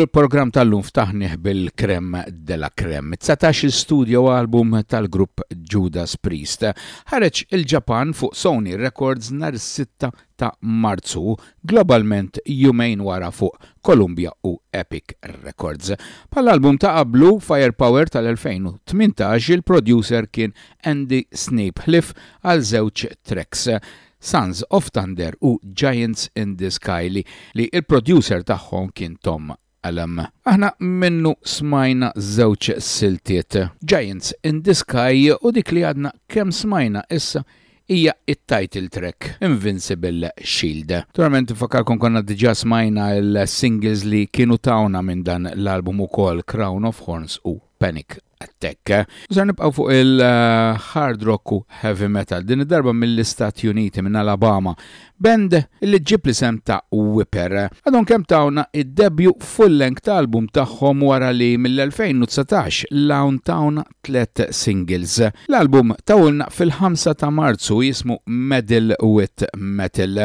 Il-programm tal-lum ftaħniħ bil-krem della krem. 19 studio album tal-grupp Judas Priest. Ħareġ il-Ġapan fuq Sony Records nar 6 ta' Marzu, globalment jumejn wara fuq Columbia u Epic Records. Bħall-album ta' qablu, Firepower tal-2018, il-producer kien Andy Sneap ħlief għal żewġ tracks, Sons of Thunder u Giants in the Sky li l-producer tagħhom kien Tom Qallem, Aħna minnu smajna żewġ siltiet, Giants in the Sky u dik li għadna kemm smajna issa hija t-title track, Invincible Shield. Naturalment infakkarkom konna diġà smajna l-singles li kienu tawna minn dan l-album ukoll, Crown of Thorns u Panic Attek. Ser nibqgħu fuq il-hard rock u heavy metal, din id-darba mill-Istati Uniti, minn Alabama. Band li ġġib l-isem ta' Whipper. Għadhom kemm tawna id-debju full-length ta' album tagħhom wara li mill-2019 'l hawn tawna tliet singles. L-album tawhulna fil-5 ta' Marzu jismu Meddle With Metal.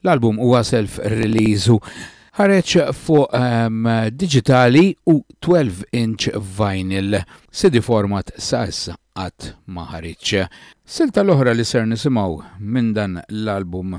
L-album huwa self-release ħareġ fuq um, digitali u 12 inch vinyl. CD format sa issa qatt ma ħareġ. Silta l-oħra li ser nisimgħu minn dan l-album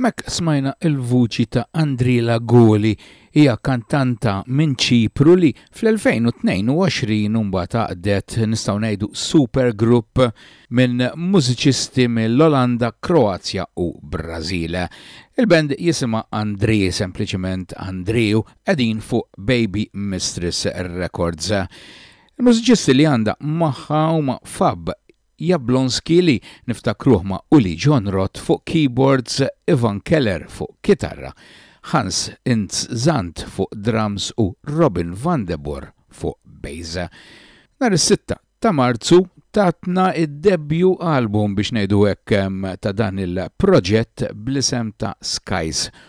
M'hekk smajna l-vuċi ta' Andrila Goli, hija kantanta minn Ċipru li fl-2022 imbagħad għaqdet, nistgħu ngħidu, super grupp minn mużiċisti mill-Olanda, Kroazja u Brażil. Il-band jisimha Andri, sempliċiment Andri u qegħdin fuq Baby Mistress Records. Il-mużiċisti li għandha magħha huma Fab Jablonski li niftakruh ma' Uli John Roth fuq keyboards, Ivan Keller fuq kitarra, Hans Ins Zandt fuq drums u Robin Van De Bor fuq bass. Nhar is-sitta ta' Marzu tatna d-debju album biex ngħidu hekk ta' dan il-proġett bl-isem ta' Skies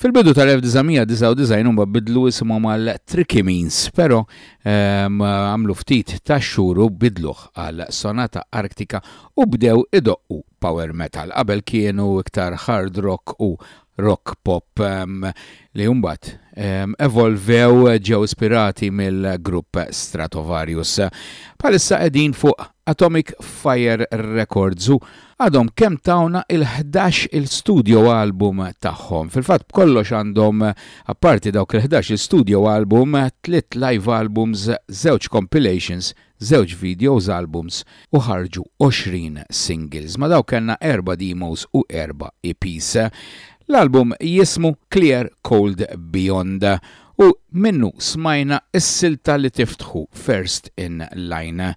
Fil-bidu tal-1999 huma bidlu isimhom għal Tricky Means, però ehm, għamlu ftit ta' xhur u bidluh għal Sonata Arctica u bdew idoqqu power metal. Qabel kienu iktar hard rock u rock pop ehm, li mbagħad ehm, evolvew ġew ispirati mill-grupp Stratovarius. Bħalissa qegħdin fuq Atomic Fire Records u għadhom kemm tawna il-ħdax il studio album tagħhom. Fil-fatt b'kollox għandhom apparti dawk il-ħdax il studio album, tliet live albums, żewġ compilations, żewġ videos albums u ħarġu 20 singles. Ma dawk kellna erba' demos u erba' EPs. L-album jismu Clear Cold Beyond U minnu smajna s-silta li tiftħu, First in Line.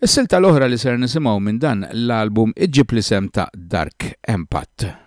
Is-silta l-oħra li ser nisimgħu minn dan l-album iġġib l-isem ta' Dark Empath.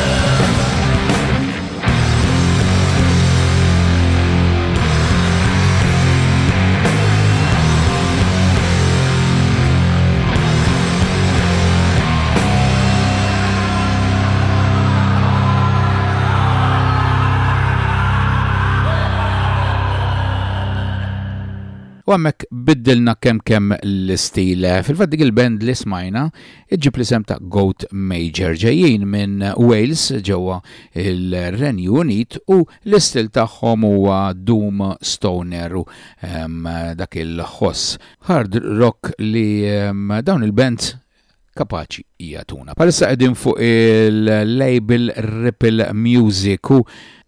U għammek biddilna kem kem l-istil. Fil-fat dik il-band li smajna Iġġib l-isem ta' Goat Major, ġejjin minn Wales ġewwa l-Renju Unit u l-istil tagħhom huwa doom stoner u dak il-ħoss hard rock li dawn il-bands kapaċi jagħtuna. Bħalissa qegħdin fuq il-label Ripple Music u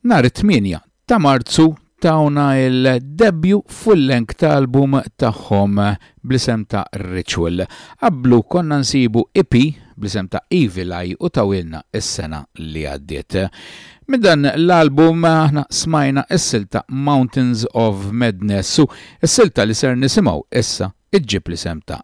nhar it-tmienja ta' Marzu tawna l-debju full-length ta' album tagħhom bl-isem ta' Ritual. Qablu konna nsibu EP bl-isem ta' Evil Eye u tawilna s-sena li għaddiet. Minn dan l-album aħna smajna s-silta Mountains of Madness u s-silta li ser nisimgħu issa ġġib l-isem ta'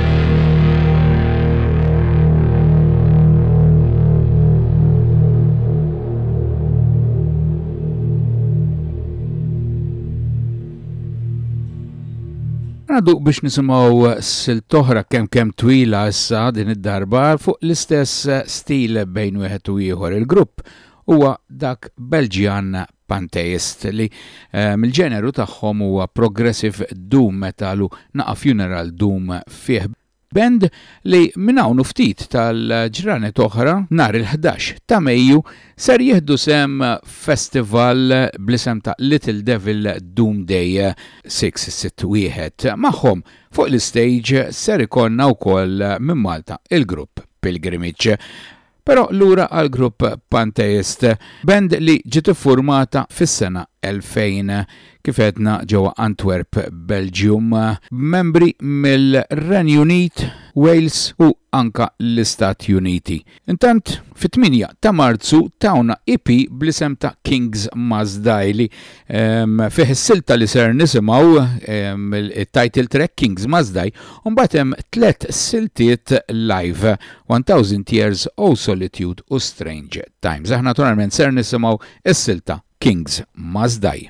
Għadu biex nisimaw eh, sil-toħra kem kem twila issa din id-darba fuq l-istess eh, stil bejn wieħed u ieħor il-grupp huwa dak Belġjan Pantheist, li mill-ġeneru tagħhom huwa progressive doom metal u naqa' funeral doom fih, band li minn hawn u ftit tal-ġranet oħra, nhar il-ħdax ta' Mejju, ser jieħdu sehem f'festival bl-isem ta' Little Devil Doomday 661. Magħhom fuq l-istejġ ser ikollna wkoll minn Malta il-grupp Pilgrimage. Però lura għall-grupp panteist, band li ġiet iffurmata fis-sena 2000, kif għedna ġewwa Antwerp, Belġium, b'membri mill-Renju Unit, Wales u anka l-Istati Uniti. Intant, fit-8 ta' Marzu tawna EP bl-isem ta' Kings Must Die li Fih is-silta li ser nisimgħu it-title track Kings Mazdaj, u mbagħad hemm tliet siltiet live 1000 Years O Solitude u Strange Times. Aħna naturalment ser nisimgħu is-silta Kings Mazdaj.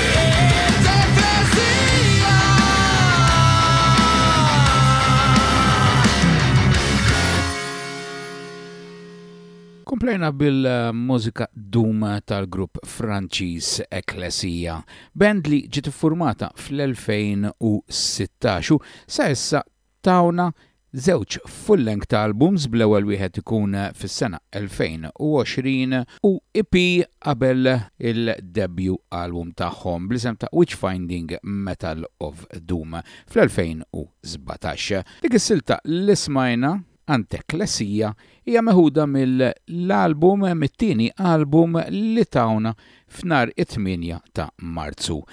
Komplejna bil-mużika Doom tal-grupp Franċiż Eklesija, band li ġiet iffurmata fl-2016 u sa issa Tawna żewġ full-length albums bl-ewwel wieħed ikun fis-sena 2020 u EP qabel il-debut album tagħhom bl-isem ta' Witchfinding Metal of Doom fl-2017. Dik is-silta li smajna, Anteklessia, hija meħuda mill-album mit-tieni album li tawna f'nhar it-tmienja ta' Marzu.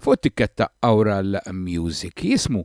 Fuq it-tikketta Aural Music jismu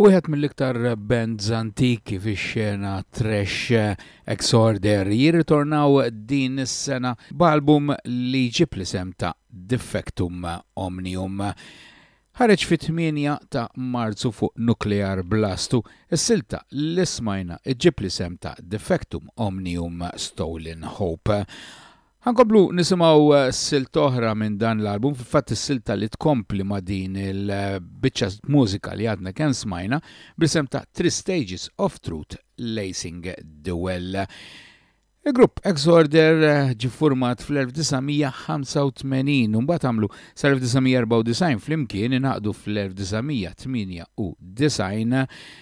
Wieħed mill-iktar bands antiki fix-xena trash Exorder jirritornaw din is-sena b'album li jġib l-isem ta' Defectum Omnium. Ħareġ fit-8 ta' Marzu fuq Nuclear Blastu, is-silta li smajna ġib l-isem ta' Defectum Omnium Stolen Hope. Ħa nkomplu nisimgħu silta oħra minn dan l-album, fil-fatt is-silta li tkompli ma' din il-biċċa mużika li għadna kemm smajna bl-isem ta' Three Stages of Truth Lacing the Well. Il-grupp Exorder eh, ġi format fl-1985 un bat għamlu sal-1994 flimkien inaqdu fl-1998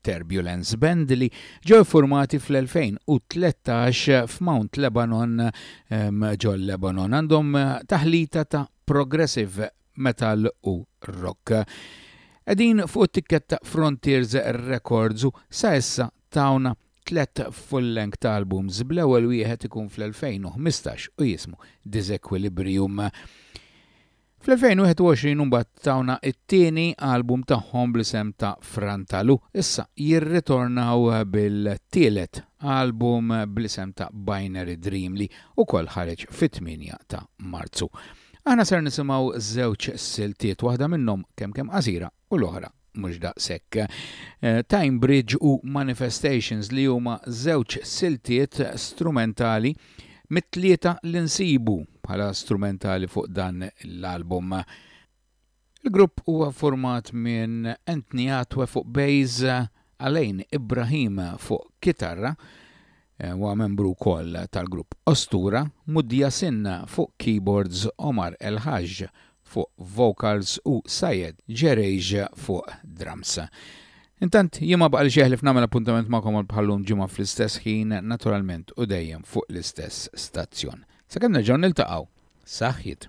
Turbulence Band li ġew iffurmati fl-2013 f'Mount Lebanon ġol Lebanon. Għandhom taħlita ta' progressive metal u rock. Qegħdin fuq it-tikketta Frontiers Records u sa issa tawna tlet full-length albums bl-ewwel wieħed ikun fl-2015 u jismu Disequilibrium. Fl-2021 imbagħad tawna t-tieni album tagħhom bl-isem ta' Frontal u issa jirritornaw bil-tielet album bl-isem ta' Binary Dream li wkoll ħareġ fit-tmienja ta' Marzu. Aħna ser nisimgħu żewġ siltiet, waħda minnhom kemm kemm qasira u l-oħra mhux daqshekk. Time Bridge u Manifestations li huma żewġ siltiet strumentali mit-tlieta li nsibu bħala strumentali fuq dan l-album. Il-grupp huwa format minn Anthony Atwe fuq bass, Alain Ibrahim fuq kitarra, Huwa membru wkoll tal-grupp Ostura, Muddia Sinna fuq keyboards, Omar El Hajj fuq vocals u Sayed Geraish fuq drums. Intant, jien ma baqalix jeħlif nagħmel appuntament magħkom għal bħal-lum ġimgħa fl-istess ħin, naturalment u dejjem fuq l-istess stazzjon. Sakemm nerġgħu niltaqgħu, saħħiet!